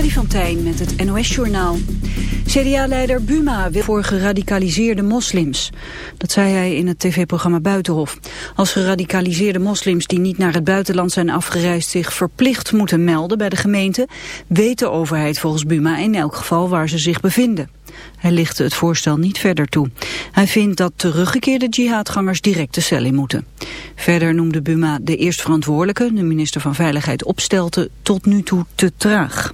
Freddy met het NOS-journaal. CDA-leider Buma wil voor geradicaliseerde moslims. Dat zei hij in het tv-programma Buitenhof. Als geradicaliseerde moslims die niet naar het buitenland zijn afgereisd... zich verplicht moeten melden bij de gemeente... weet de overheid volgens Buma in elk geval waar ze zich bevinden. Hij lichtte het voorstel niet verder toe. Hij vindt dat teruggekeerde jihadgangers direct de cel in moeten. Verder noemde Buma de eerstverantwoordelijke, de minister van Veiligheid Opstelten, tot nu toe te traag.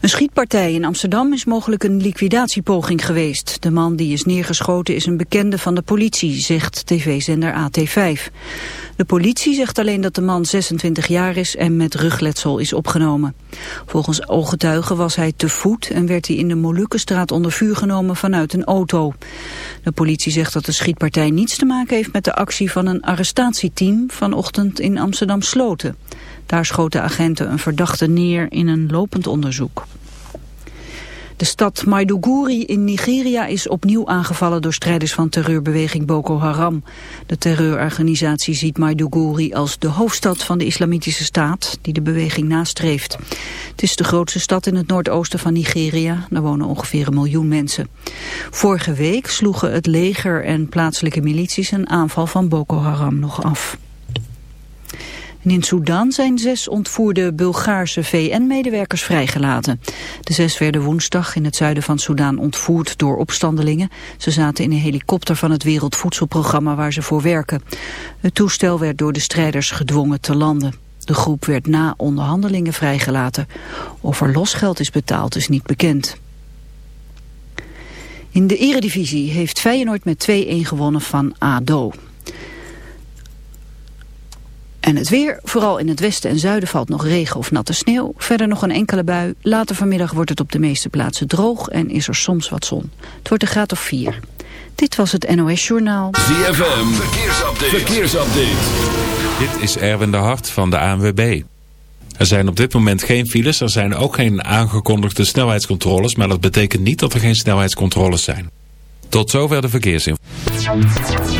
Een schietpartij in Amsterdam is mogelijk een liquidatiepoging geweest. De man die is neergeschoten is een bekende van de politie, zegt tv-zender AT5. De politie zegt alleen dat de man 26 jaar is en met rugletsel is opgenomen. Volgens ooggetuigen was hij te voet en werd hij in de Molukkenstraat onder vuur genomen vanuit een auto. De politie zegt dat de schietpartij niets te maken heeft met de actie van een arrestatieteam vanochtend in Amsterdam Sloten. Daar schoten agenten een verdachte neer in een lopend onderzoek. De stad Maiduguri in Nigeria is opnieuw aangevallen door strijders van terreurbeweging Boko Haram. De terreurorganisatie ziet Maiduguri als de hoofdstad van de islamitische staat die de beweging nastreeft. Het is de grootste stad in het noordoosten van Nigeria. Daar wonen ongeveer een miljoen mensen. Vorige week sloegen het leger en plaatselijke milities een aanval van Boko Haram nog af. In Sudan zijn zes ontvoerde Bulgaarse VN-medewerkers vrijgelaten. De zes werden woensdag in het zuiden van Sudan ontvoerd door opstandelingen. Ze zaten in een helikopter van het Wereldvoedselprogramma waar ze voor werken. Het toestel werd door de strijders gedwongen te landen. De groep werd na onderhandelingen vrijgelaten. Of er losgeld is betaald is niet bekend. In de eredivisie heeft Feyenoord met 2-1 gewonnen van ADO. En het weer, vooral in het westen en zuiden valt nog regen of natte sneeuw. Verder nog een enkele bui. Later vanmiddag wordt het op de meeste plaatsen droog en is er soms wat zon. Het wordt een graad of 4. Dit was het NOS Journaal. ZFM, verkeersupdate. verkeersupdate. Dit is Erwin de Hart van de ANWB. Er zijn op dit moment geen files, er zijn ook geen aangekondigde snelheidscontroles... maar dat betekent niet dat er geen snelheidscontroles zijn. Tot zover de verkeersinformatie.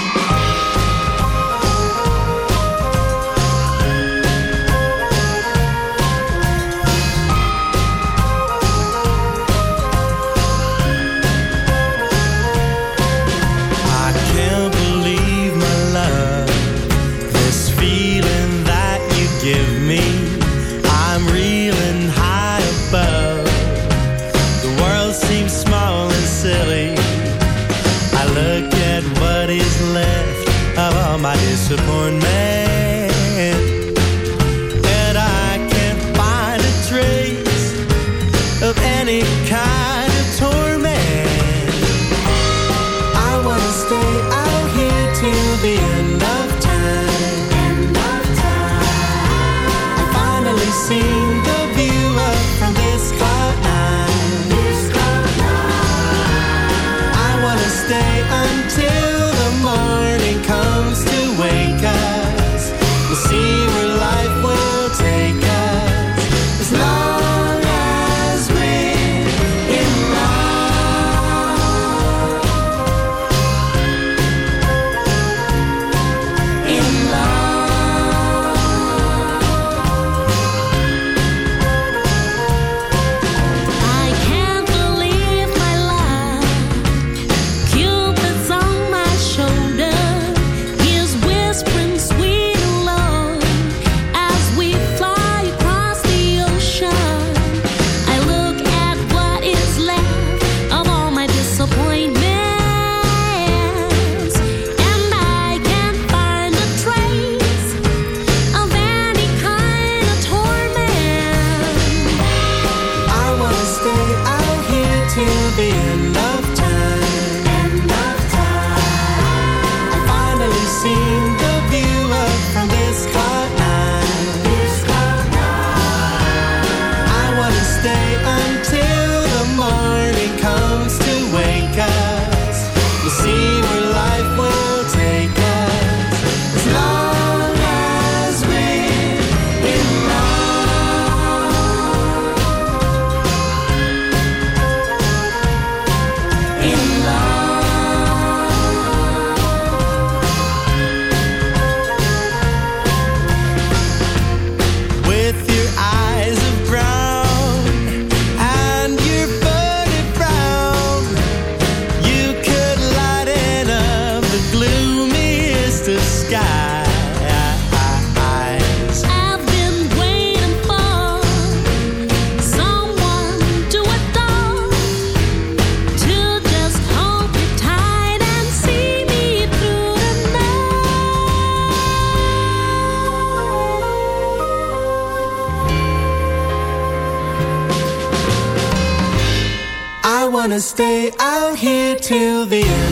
Stay out here till the end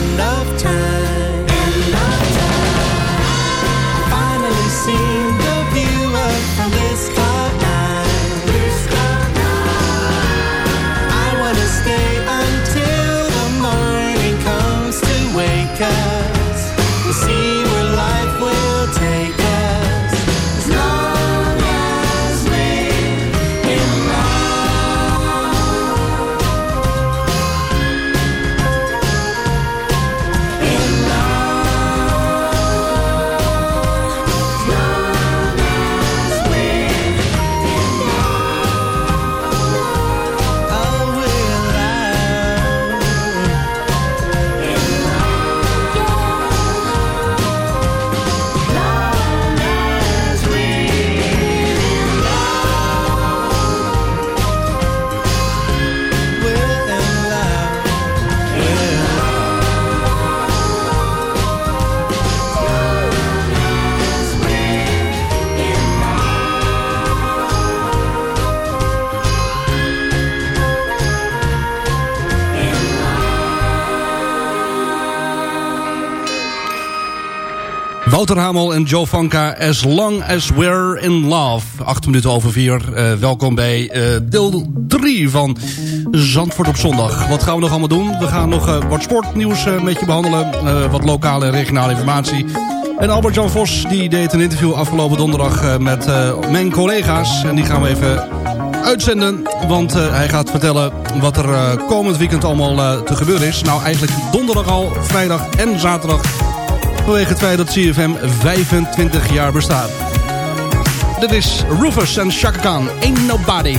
Wouter Hamel en Joe Vanka, As Long As We're In Love. Acht minuten over vier. Eh, welkom bij eh, deel 3 van Zandvoort op zondag. Wat gaan we nog allemaal doen? We gaan nog eh, wat sportnieuws met je behandelen. eh, wat lokale en regionale informatie. En Albert-Jan Vos die deed een interview afgelopen donderdag met mijn collega's. En die gaan we even uitzenden. Want hij gaat vertellen wat er komend weekend allemaal te gebeuren is. Nou eigenlijk donderdag al, vrijdag en zaterdag. Vanwege het feit dat CFM 25 jaar bestaat. Dit is Rufus en Chaka Khan. Ain't Nobody.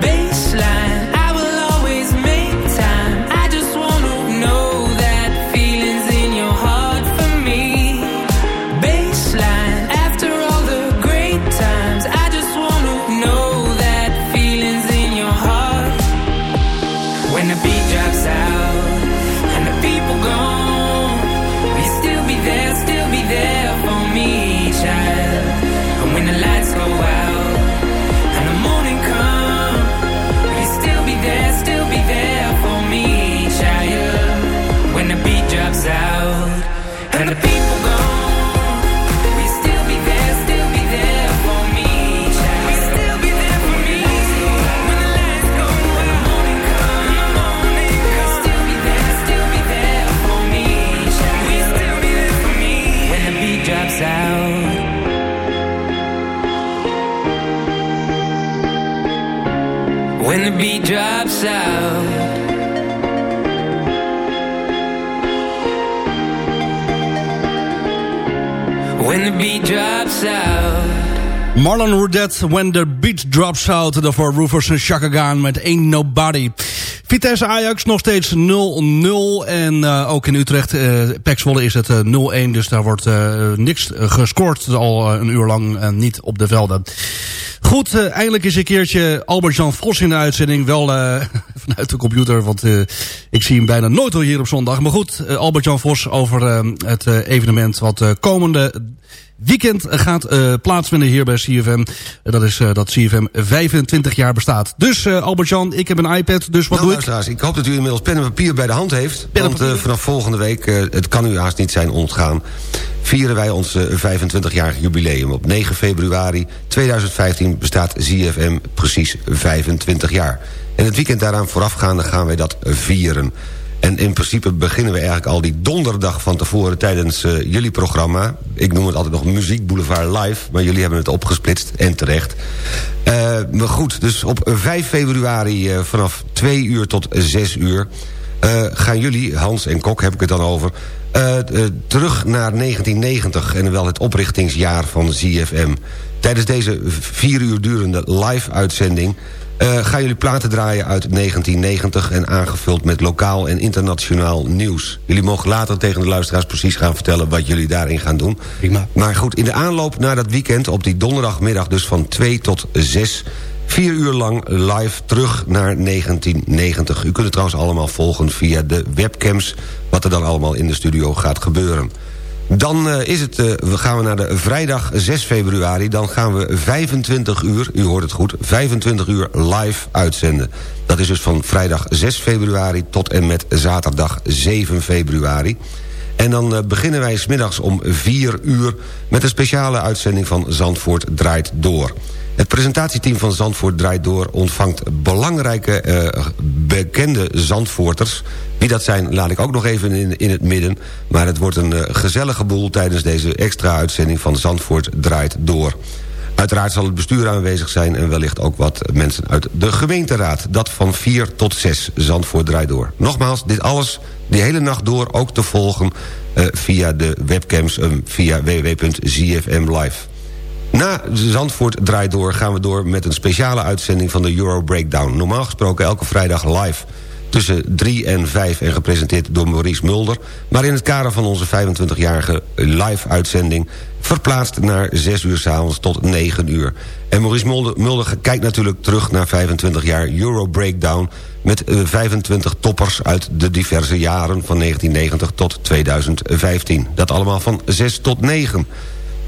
Marlon Rudet, When the Beat Drops Out. Daarvoor Rufus en Chaka Khan met Ain't Nobody. Vitesse Ajax nog steeds 0-0. En uh, ook in Utrecht, uh, is het uh, 0-1. Dus daar wordt niks gescoord. Al een uur lang niet op de velden. Goed, uh, eindelijk is een keertje Albert-Jan Vos in de uitzending. Wel uh, vanuit de computer, want uh, ik zie hem bijna nooit al hier op zondag. Maar goed, Albert-Jan Vos over het evenement wat komende weekend gaat uh, plaatsvinden hier bij CFM. dat is uh, dat CFM 25 jaar bestaat. Dus uh, Albert-Jan, ik heb een iPad, dus wat nou, doe ik? Ik hoop dat u inmiddels pen en papier bij de hand heeft. Want vanaf volgende week, het kan u haast niet zijn ontgaan... vieren wij ons uh, 25-jarig jubileum. Op 9 februari 2015 bestaat ZFM precies 25 jaar. En het weekend daaraan voorafgaande gaan wij dat vieren. En in principe beginnen we eigenlijk al die donderdag van tevoren... tijdens uh, jullie programma. Ik noem het altijd nog Muziek Boulevard Live... maar jullie hebben het opgesplitst en terecht. Uh, maar goed, dus op 5 februari uh, vanaf 2 uur tot 6 uur... Gaan jullie, Hans en Kok heb ik het dan over... Terug naar 1990 en wel het oprichtingsjaar van ZFM. Tijdens deze vier uur durende live-uitzending... Eh, gaan jullie platen draaien uit 1990 en aangevuld met lokaal en internationaal nieuws. Jullie mogen later tegen de luisteraars precies gaan vertellen wat jullie daarin gaan doen. Prima. Maar goed, in de aanloop naar dat weekend op die donderdagmiddag dus van 2 tot 6... Vier uur lang live terug naar 1990. U kunt het trouwens allemaal volgen via de webcams... wat er dan allemaal in de studio gaat gebeuren. Dan eh, is het, eh, we gaan we naar de vrijdag 6 februari. Dan gaan we 25 uur, u hoort het goed, 25 uur live uitzenden. Dat is dus van vrijdag 6 februari tot en met zaterdag 7 februari. En dan eh, beginnen wij smiddags om 4 uur... met een speciale uitzending van Zandvoort Draait Door. Het presentatieteam van Zandvoort Draait Door ontvangt belangrijke eh, bekende Zandvoorters. Wie dat zijn laat ik ook nog even in, in het midden. Maar het wordt een eh, gezellige boel tijdens deze extra uitzending van Zandvoort Draait Door. Uiteraard zal het bestuur aanwezig zijn... en wellicht ook wat mensen uit de gemeenteraad. Dat van 4 tot 6, Zandvoort draait door. Nogmaals, dit alles die hele nacht door ook te volgen... eh, via de webcams, eh, via www.zfm live. Na Zandvoort draait door gaan we door met een speciale uitzending van de Euro Breakdown. Normaal gesproken elke vrijdag live tussen 3 en 5 en gepresenteerd door Maurice Mulder. Maar in het kader van onze 25-jarige live-uitzending... verplaatst naar 6 uur s'avonds tot 9 uur. En Maurice Mulder, Mulder kijkt natuurlijk terug naar 25 jaar Euro Breakdown... met eh, 25 toppers uit de diverse jaren van 1990 tot 2015. Dat allemaal van 6 tot 9.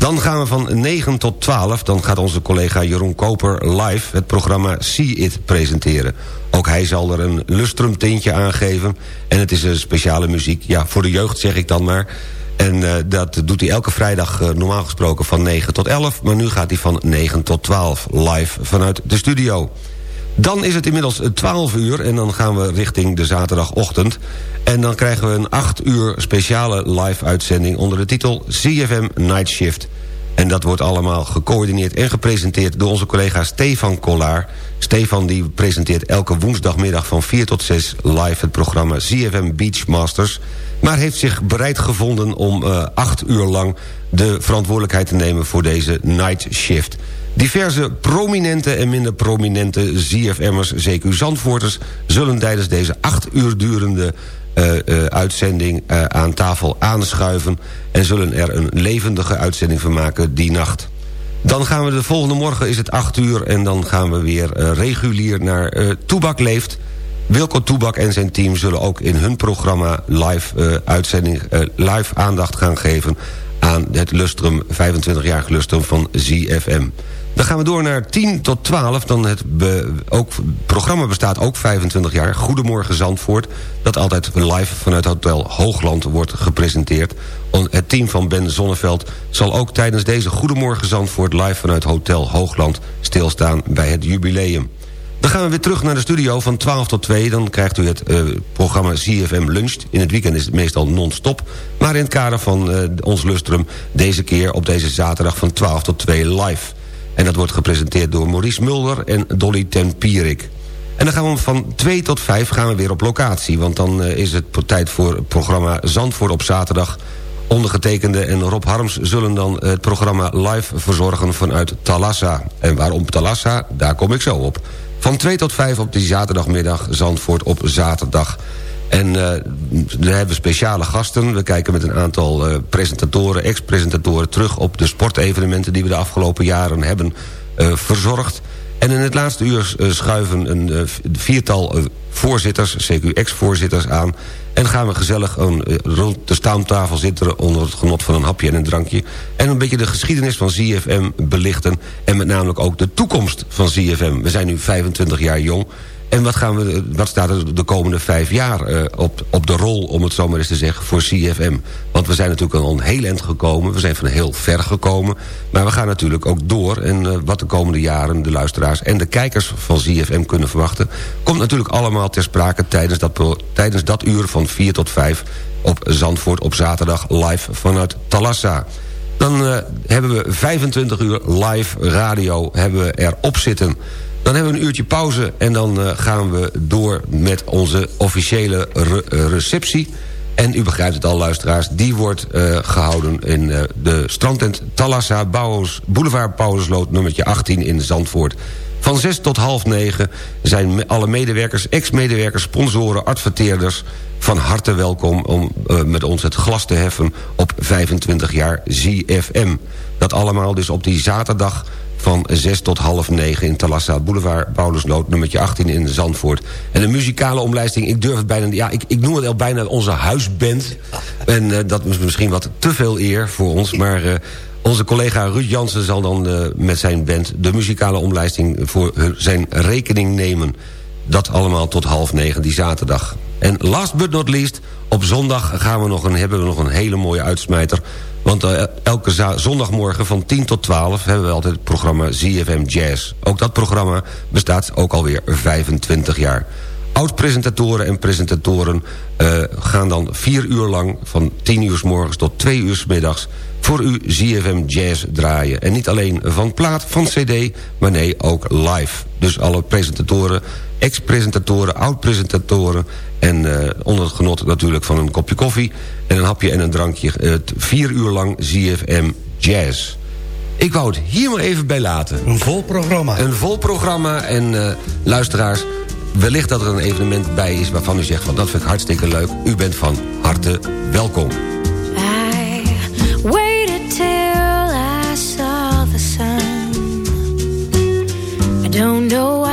Dan gaan we van 9 tot 12. Dan gaat onze collega Jeroen Koper live het programma See It presenteren. Ook hij zal er een lustrum tintje aangeven. En het is een speciale muziek. Ja, voor de jeugd zeg ik dan maar. En eh, dat doet hij elke vrijdag eh, normaal gesproken van 9 tot 11. Maar nu gaat hij van 9 tot 12 live vanuit de studio. Dan is het inmiddels 12 uur en dan gaan we richting de zaterdagochtend. En dan krijgen we een 8 uur speciale live-uitzending... onder de titel CFM Night Shift. En dat wordt allemaal gecoördineerd en gepresenteerd... door onze collega Stefan Kollaar. Stefan die presenteert elke woensdagmiddag van 4 tot 6... live het programma CFM Beach Masters... maar heeft zich bereid gevonden om uh, 8 uur lang... de verantwoordelijkheid te nemen voor deze Night Shift... Diverse prominente en minder prominente ZFM'ers, CQ Zandvoorters... zullen tijdens deze acht uur durende uh, uh, uitzending uh, aan tafel aanschuiven... en zullen er een levendige uitzending van maken die nacht. Dan gaan we de volgende morgen, is het acht uur... en dan gaan we weer regulier naar Toebak Leeft... Wilco Toebak en zijn team zullen ook in hun programma live uitzending... live aandacht gaan geven aan het lustrum, 25-jarig lustrum van ZFM. Dan gaan we door naar 10 tot 12. Dan het ook, programma bestaat ook 25 jaar. Goedemorgen Zandvoort. Dat altijd live vanuit Hotel Hoogland wordt gepresenteerd. Het team van Ben Zonneveld zal ook tijdens deze Goedemorgen Zandvoort... live vanuit Hotel Hoogland stilstaan bij het jubileum. Dan gaan we weer terug naar de studio van 12 tot 2. Dan krijgt u het uh, programma CFM Lunch. In het weekend is het meestal non-stop. Maar in het kader van uh, ons lustrum deze keer op deze zaterdag van 12 tot 2 live. En dat wordt gepresenteerd door Maurice Mulder en Dolly Tempierik. En dan gaan we van 2 tot 5 gaan we weer op locatie. Want dan uh, is het tijd voor het programma Zandvoort op zaterdag. Ondergetekende en Rob Harms zullen dan het programma live verzorgen vanuit Talassa. En waarom Talassa? Daar kom ik zo op. Van 2 tot 5 op die zaterdagmiddag Zandvoort op zaterdag. En uh, we hebben speciale gasten. We kijken met een aantal uh, presentatoren, ex-presentatoren... terug op de sportevenementen die we de afgelopen jaren hebben uh, verzorgd. En in het laatste uur schuiven een viertal voorzitters, CQ ex-voorzitters aan... en gaan we gezellig een, rond de staamtafel zitten... onder het genot van een hapje en een drankje... en een beetje de geschiedenis van ZFM belichten... en met name ook de toekomst van ZFM. We zijn nu 25 jaar jong... En wat, gaan we, wat staat er de komende vijf jaar uh, op, op de rol, om het zo maar eens te zeggen, voor CFM? Want we zijn natuurlijk al een heel eind gekomen. We zijn van heel ver gekomen. Maar we gaan natuurlijk ook door. En uh, wat de komende jaren de luisteraars en de kijkers van CFM kunnen verwachten... komt natuurlijk allemaal ter sprake tijdens dat, tijdens dat uur van 4 tot 5... op Zandvoort op zaterdag live vanuit Talassa. Dan uh, hebben we 25 uur live radio hebben we erop zitten... Dan hebben we een uurtje pauze en dan uh, gaan we door met onze officiële re receptie. En u begrijpt het al, luisteraars, die wordt uh, gehouden in uh, de strandtent Talassa Bouwers, Boulevard Paulusloot nummertje 18 in Zandvoort. Van 6 tot half 9 zijn alle medewerkers, ex-medewerkers, sponsoren, adverteerders... van harte welkom om eh, met ons het glas te heffen op 25 jaar ZFM. Dat allemaal dus op die zaterdag van 6 tot half 9 in Talassa Boulevard, Paulusloot, nummertje 18 in Zandvoort. En de muzikale omlijsting, ik durf het bijna, ja, ik, ik noem het al bijna onze huisband. En eh, dat is misschien wat te veel eer voor ons, maar eh, onze collega Ruud Jansen zal dan eh, met zijn band de muzikale omlijsting voor zijn rekening nemen. Dat allemaal tot half negen die zaterdag. En last but not least, op zondag gaan we nog een, hebben we nog een hele mooie uitsmijter. Want eh, elke zondagmorgen van 10 tot 12 hebben we altijd het programma ZFM Jazz. Ook dat programma bestaat ook alweer 25 jaar. Oud-presentatoren en presentatoren eh, gaan dan vier uur lang... van 10 uur s morgens tot 2 uur s middags voor u ZFM Jazz draaien. En niet alleen van plaat, van cd, maar nee, ook live. Dus alle presentatoren, ex-presentatoren, oud-presentatoren... en eh, onder het genot natuurlijk van een kopje koffie... en een hapje en een drankje. eh, t- vier uur lang ZFM Jazz. Ik wou het hier maar even bij laten. Een vol programma. Een vol programma en eh, luisteraars... wellicht dat er een evenement bij is waarvan u zegt... van dat vind ik hartstikke leuk. U bent van harte welkom. I waited till I saw the sun. I don't know why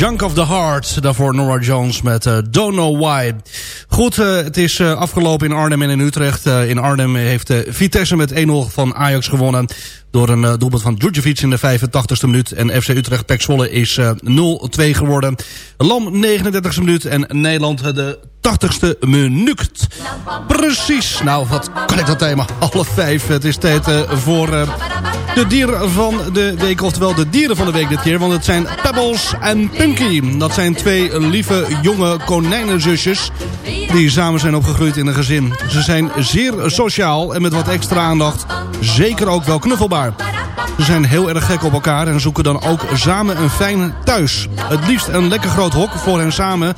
Junk of the Heart. Daarvoor Nora Jones met eh, Don't Know Why. Goed, eh, het is eh, afgelopen in Arnhem en in Utrecht. In Arnhem heeft Vitesse met 1-0 van Ajax gewonnen. Door een doelpunt van Djurdjevic in de 85ste minuut. En FC Utrecht Pek is eh, 0-2 geworden. Lam 39ste minuut en Nederland de 80ste minuut. Precies. Nou, wat kan ik dat thema? Half vijf. Het is tijd voor de dieren van de week. Oftewel de dieren van de week dit keer. Want het zijn Pebbles en Punky. Dat zijn twee lieve jonge konijnenzusjes. Die samen zijn opgegroeid in een gezin. Ze zijn zeer sociaal en met wat extra aandacht zeker ook wel knuffelbaar. Ze zijn heel erg gek op elkaar en zoeken dan ook samen een fijn thuis. Het liefst een lekker groot hok voor hen samen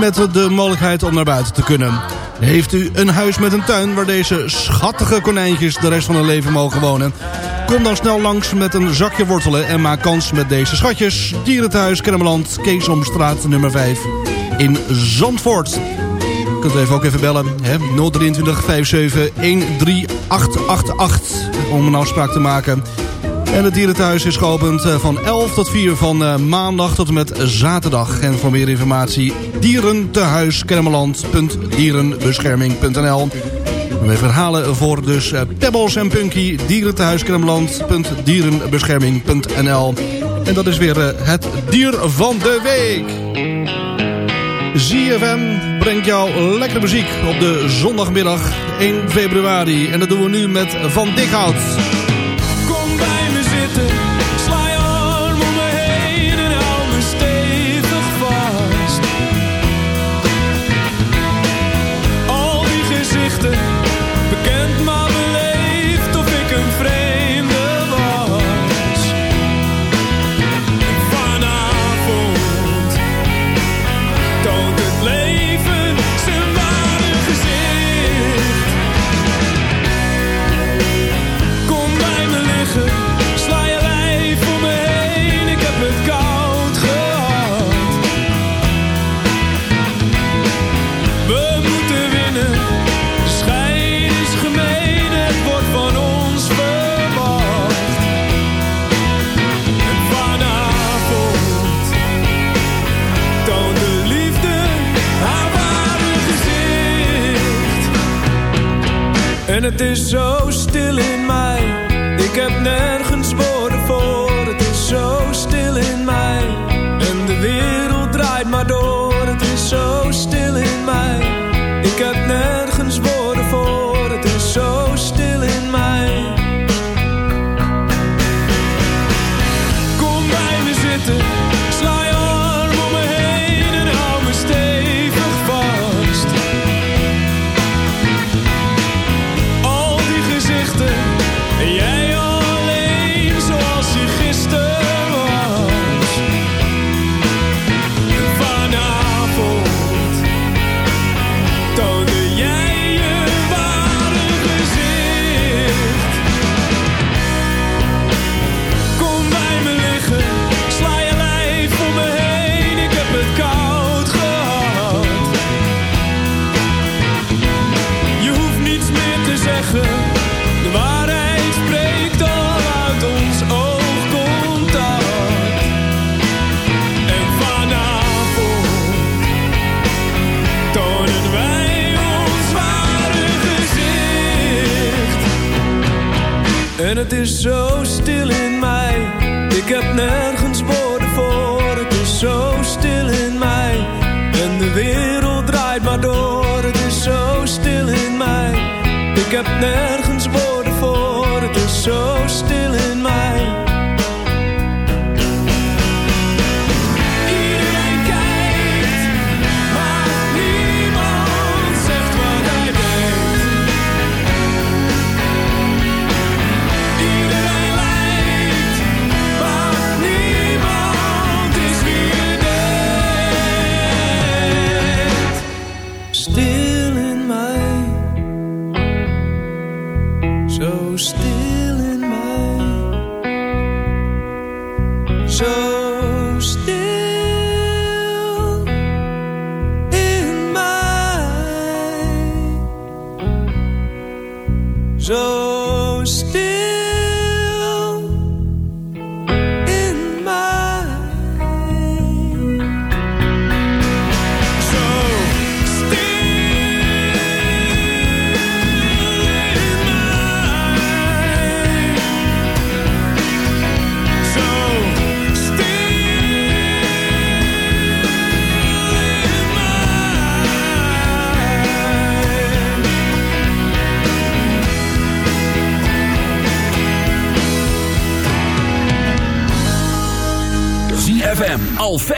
met de mogelijkheid om naar buiten te kunnen. Heeft u een huis met een tuin waar deze schattige konijntjes de rest van hun leven mogen wonen? Kom dan snel langs met een zakje wortelen en maak kans met deze schatjes. Dierenthuis Kermeland, Keesomstraat nummer 5 in Zandvoort. Kunt even ook even bellen. Hè? 023 57 13888 om een afspraak te maken. En het dierenthuis is geopend eh, van 11 tot 4 van eh, maandag tot en met zaterdag. En voor meer informatie dierentehuiskermeland.dierenbescherming.nl We herhalen voor dus eh, Pebbles en Punky dierentehuiskermeland.dierenbescherming.nl En dat is weer het dier van de week. ZFM brengt jou lekkere muziek op de zondagmiddag 1 februari. En dat doen we nu met Van Dikhout. Kom bij het is zo stil in ik heb net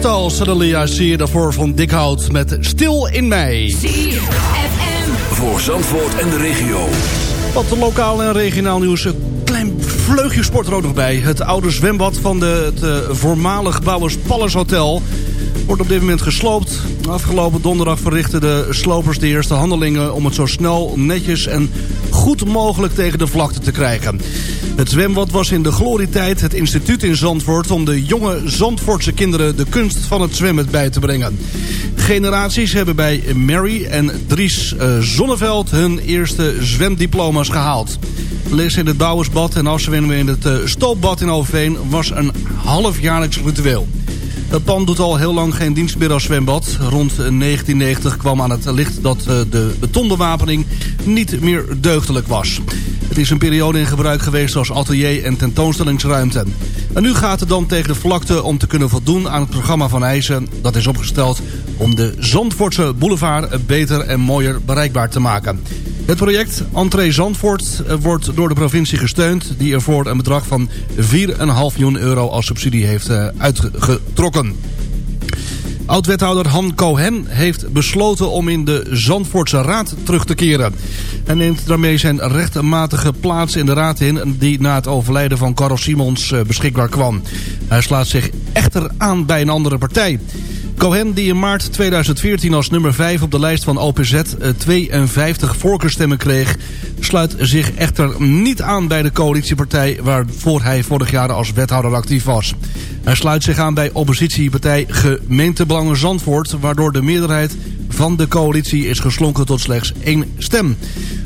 Toenstal, Suddenly I See daarvoor van Dick Hout met Stil in Mei. Voor Zandvoort en de regio. Wat lokaal en regionaal nieuws. Een klein vleugje sport er ook nog bij. Het oude zwembad van de, het eh, voormalig Bouwers Palace Hotel wordt op dit moment gesloopt. Afgelopen donderdag verrichten de slopers de eerste handelingen... om het zo snel, netjes en goed mogelijk tegen de vlakte te krijgen. Het zwembad was in de glorietijd het instituut in Zandvoort... om de jonge Zandvoortse kinderen de kunst van het zwemmen bij te brengen. Generaties hebben bij Mary en Dries eh, Zonneveld... hun eerste zwemdiploma's gehaald. Les in het Bouwersbad en afzwemmen in het eh, Stoopbad in Overveen... was een halfjaarlijks ritueel. Het pand doet al heel lang geen dienst meer als zwembad. Rond 1990 kwam aan het licht dat eh, de betonbewapening niet meer deugdelijk was. Het is een periode in gebruik geweest als atelier en tentoonstellingsruimte. En nu gaat het dan tegen de vlakte om te kunnen voldoen aan het programma van eisen... dat is opgesteld om de Zandvoortse boulevard beter en mooier bereikbaar te maken. Het project Entree Zandvoort wordt door de provincie gesteund... die ervoor een bedrag van 4,5 miljoen euro als subsidie heeft eh, uitgetrokken. Oud-wethouder Han Cohen heeft besloten om in de Zandvoortse Raad terug te keren. Hij neemt daarmee zijn rechtmatige plaats in de raad in... die na het overlijden van Carl Simons eh, beschikbaar kwam. Hij slaat zich echter aan bij een andere partij. Cohen, die in maart 2014 als nummer 5 op de lijst van OPZ eh, 52 voorkeurstemmen kreeg... sluit zich echter niet aan bij de coalitiepartij... waarvoor hij vorig jaar als wethouder actief was. Hij sluit zich aan bij oppositiepartij Gemeentebelangen Zandvoort... waardoor de meerderheid van de coalitie is geslonken tot slechts één stem.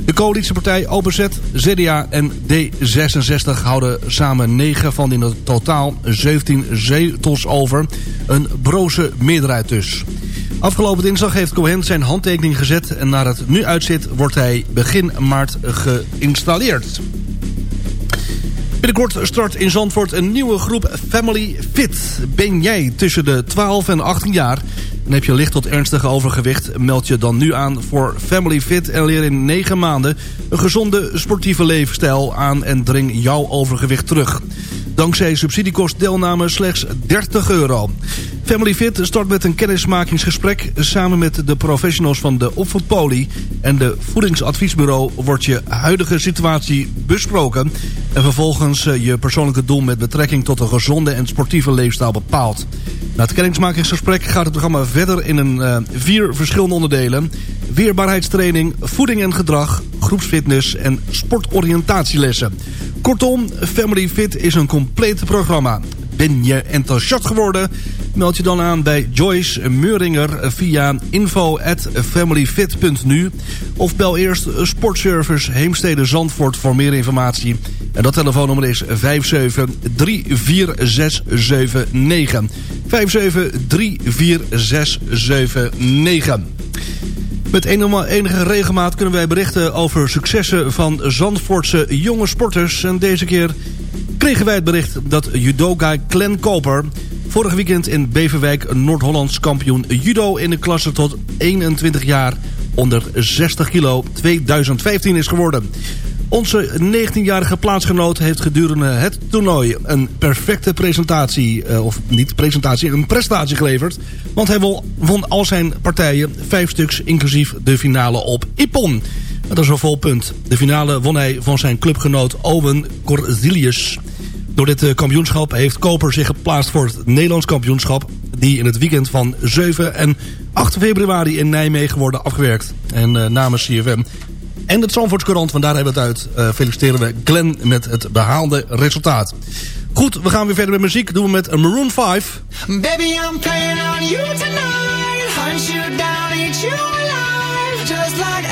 De coalitiepartij OPZ, CDA en D66 houden samen 9 van in totaal 17 zetels over. Een broze meerderheid dus. Afgelopen dinsdag heeft Cohen zijn handtekening gezet... en naar het nu uitziet wordt hij begin maart geïnstalleerd. Binnenkort start in Zandvoort een nieuwe groep Family Fit. Ben jij tussen de 12 en 18 jaar en heb je licht tot ernstige overgewicht... meld je dan nu aan voor Family Fit en leer in 9 maanden... een gezonde sportieve levensstijl aan en dring jouw overgewicht terug. Dankzij subsidiekost deelname slechts 30 euro. Family Fit start met een kennismakingsgesprek... samen met de professionals van de Opvoedpoli... en de voedingsadviesbureau wordt je huidige situatie besproken... en vervolgens eh, je persoonlijke doel met betrekking tot een gezonde en sportieve leefstijl bepaald. Na het kennismakingsgesprek gaat het programma verder in een uh, vier verschillende onderdelen. Weerbaarheidstraining, voeding en gedrag, groepsfitness en sportoriëntatielessen. Kortom, Family Fit is een compleet programma. Ben je enthousiast geworden? Meld je dan aan bij Joyce Meuringer via info.familyfit.nu of bel eerst Sportservice Heemstede Zandvoort voor meer informatie. En dat telefoonnummer is 5734679. 5734679. Met enige regelmaat kunnen wij berichten over successen van Zandvoortse jonge sporters. En deze keer kregen wij het bericht dat judoga Glenn Koper... vorig weekend in Beverwijk Noord-Hollands kampioen judo in de klasse tot 21 jaar onder 60 kilo 2015 is geworden. Onze 19-jarige plaatsgenoot heeft gedurende het toernooi een perfecte presentatie, eh, of niet presentatie, een prestatie geleverd. Want hij won, al zijn partijen, vijf stuks, inclusief de finale op Ippon. Dat is een vol punt. De finale won hij van zijn clubgenoot Owen Corzilius. Door dit eh, kampioenschap heeft Koper zich geplaatst voor het Nederlands kampioenschap... die in het weekend van 7 en 8 februari in Nijmegen worden afgewerkt. En uh, namens CFM en het Zandvoorts Courant, vandaar hebben we het uit. Uh, feliciteren we Glenn met het behaalde resultaat. Goed, we gaan weer verder met muziek. Doen we met Maroon 5. Baby, I'm playing on you tonight. Hunt you down, eat you alive. Just like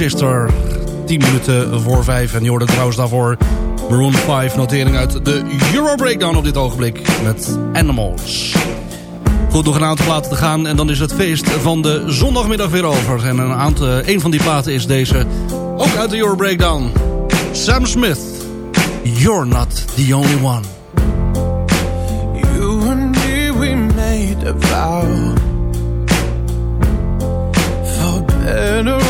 Sister. 10 minuten voor 5. En je hoorde trouwens daarvoor Maroon 5 notering uit de Euro Breakdown op dit ogenblik. Met Animals. Goed, nog een aantal platen te gaan. En dan is het feest van de zondagmiddag weer over. En een, aantal, een van die platen is deze. Ook uit de Euro Breakdown. Sam Smith. You're not the only one. You and me, we made a vow For better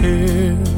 here.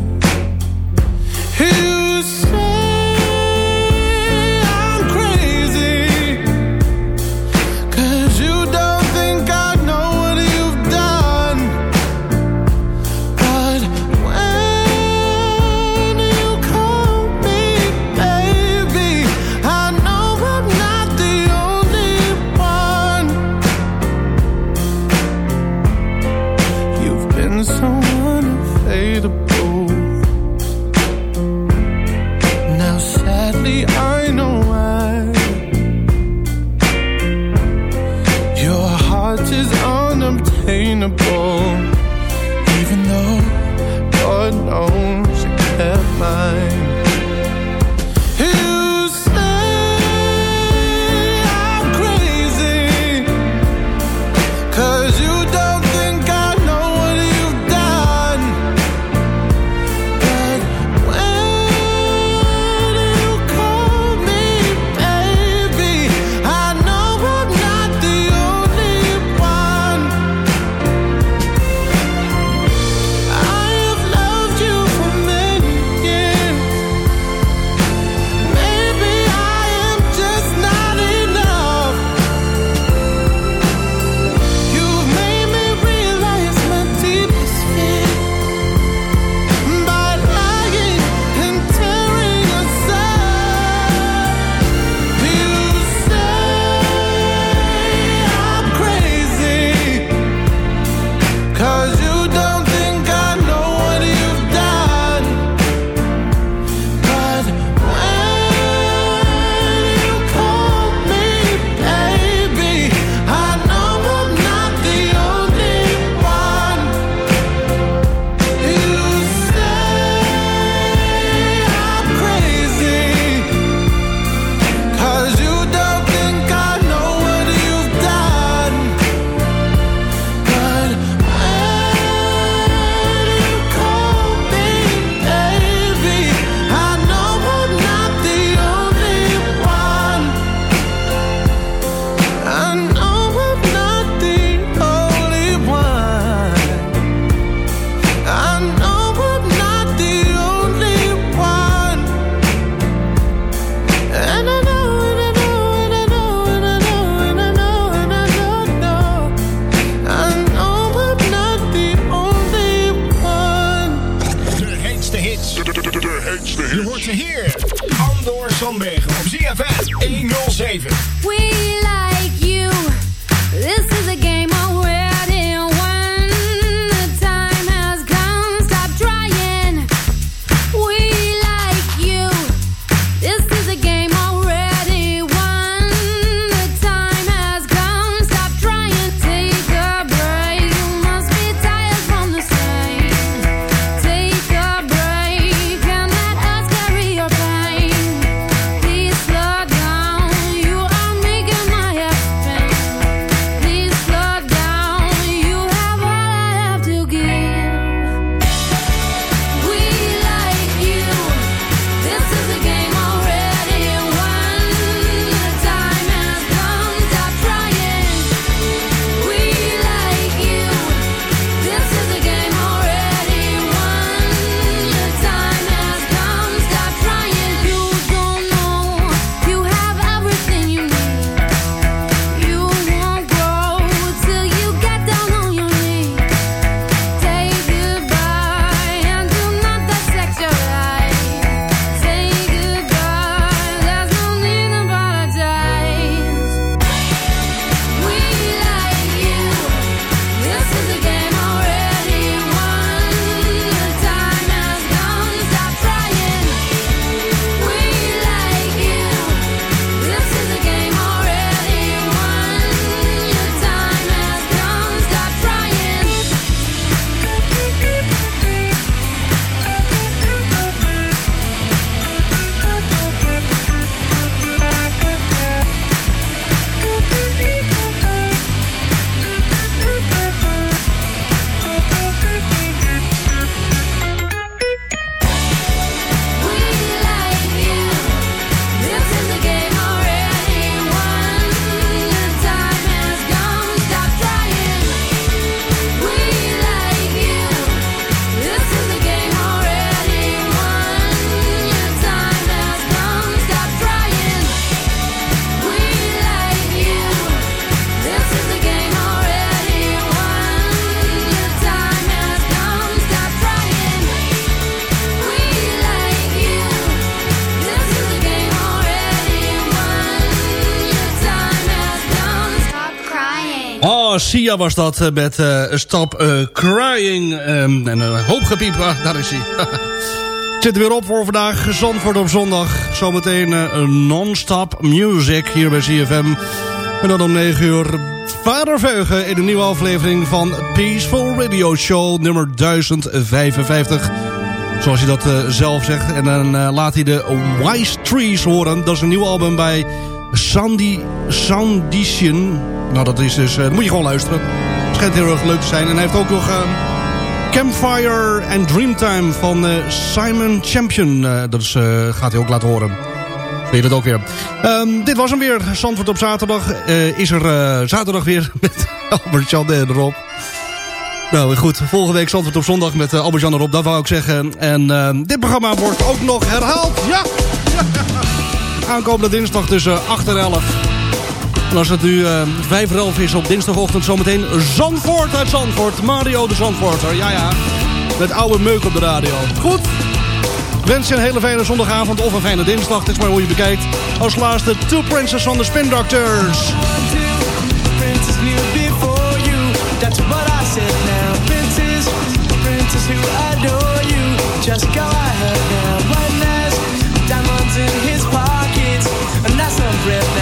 We Sia was dat eh, met eh, Stop eh, Crying. Ehm, en een hoop gepiep. Ah, daar is hij. het zit er weer op voor vandaag. Zandvoort op zondag. Zometeen non-stop music hier bij CFM. En dan om 9 uur Vader Veugen in een nieuwe aflevering van Peaceful Radio Show nummer 1055. Zoals hij dat zelf zegt. En dan laat hij de Wise Trees horen. Dat is een nieuw album bij... Sandy Soundition. Nou, dat is dus... eh, moet je gewoon luisteren. Schijnt heel erg leuk te zijn. En hij heeft ook nog... eh, Campfire and Dreamtime van eh, Simon Champion. Dat is, gaat hij ook laten horen. Weet dat ook weer. Ehm, dit was hem weer. Zandvoort op zaterdag. Is er zaterdag weer met Albert-Jan en Rob. Nou goed, volgende week Zandvoort op zondag met Albert-Jan en Rob. Dat wou ik zeggen. En ehm, dit programma wordt ook nog herhaald. Ja! Aankomende dinsdag tussen 8 en 11. En als het nu uh, 5 voor 11 is op dinsdagochtend zometeen Zandvoort uit Zandvoort. Mario de Zandvoorter, ja ja. Met oude meuk op de radio. Goed. Wens je een hele fijne zondagavond of een fijne dinsdag. Het is maar hoe je bekijkt. Als laatste Two Princes van de Spin Doctors. Just go ahead now. And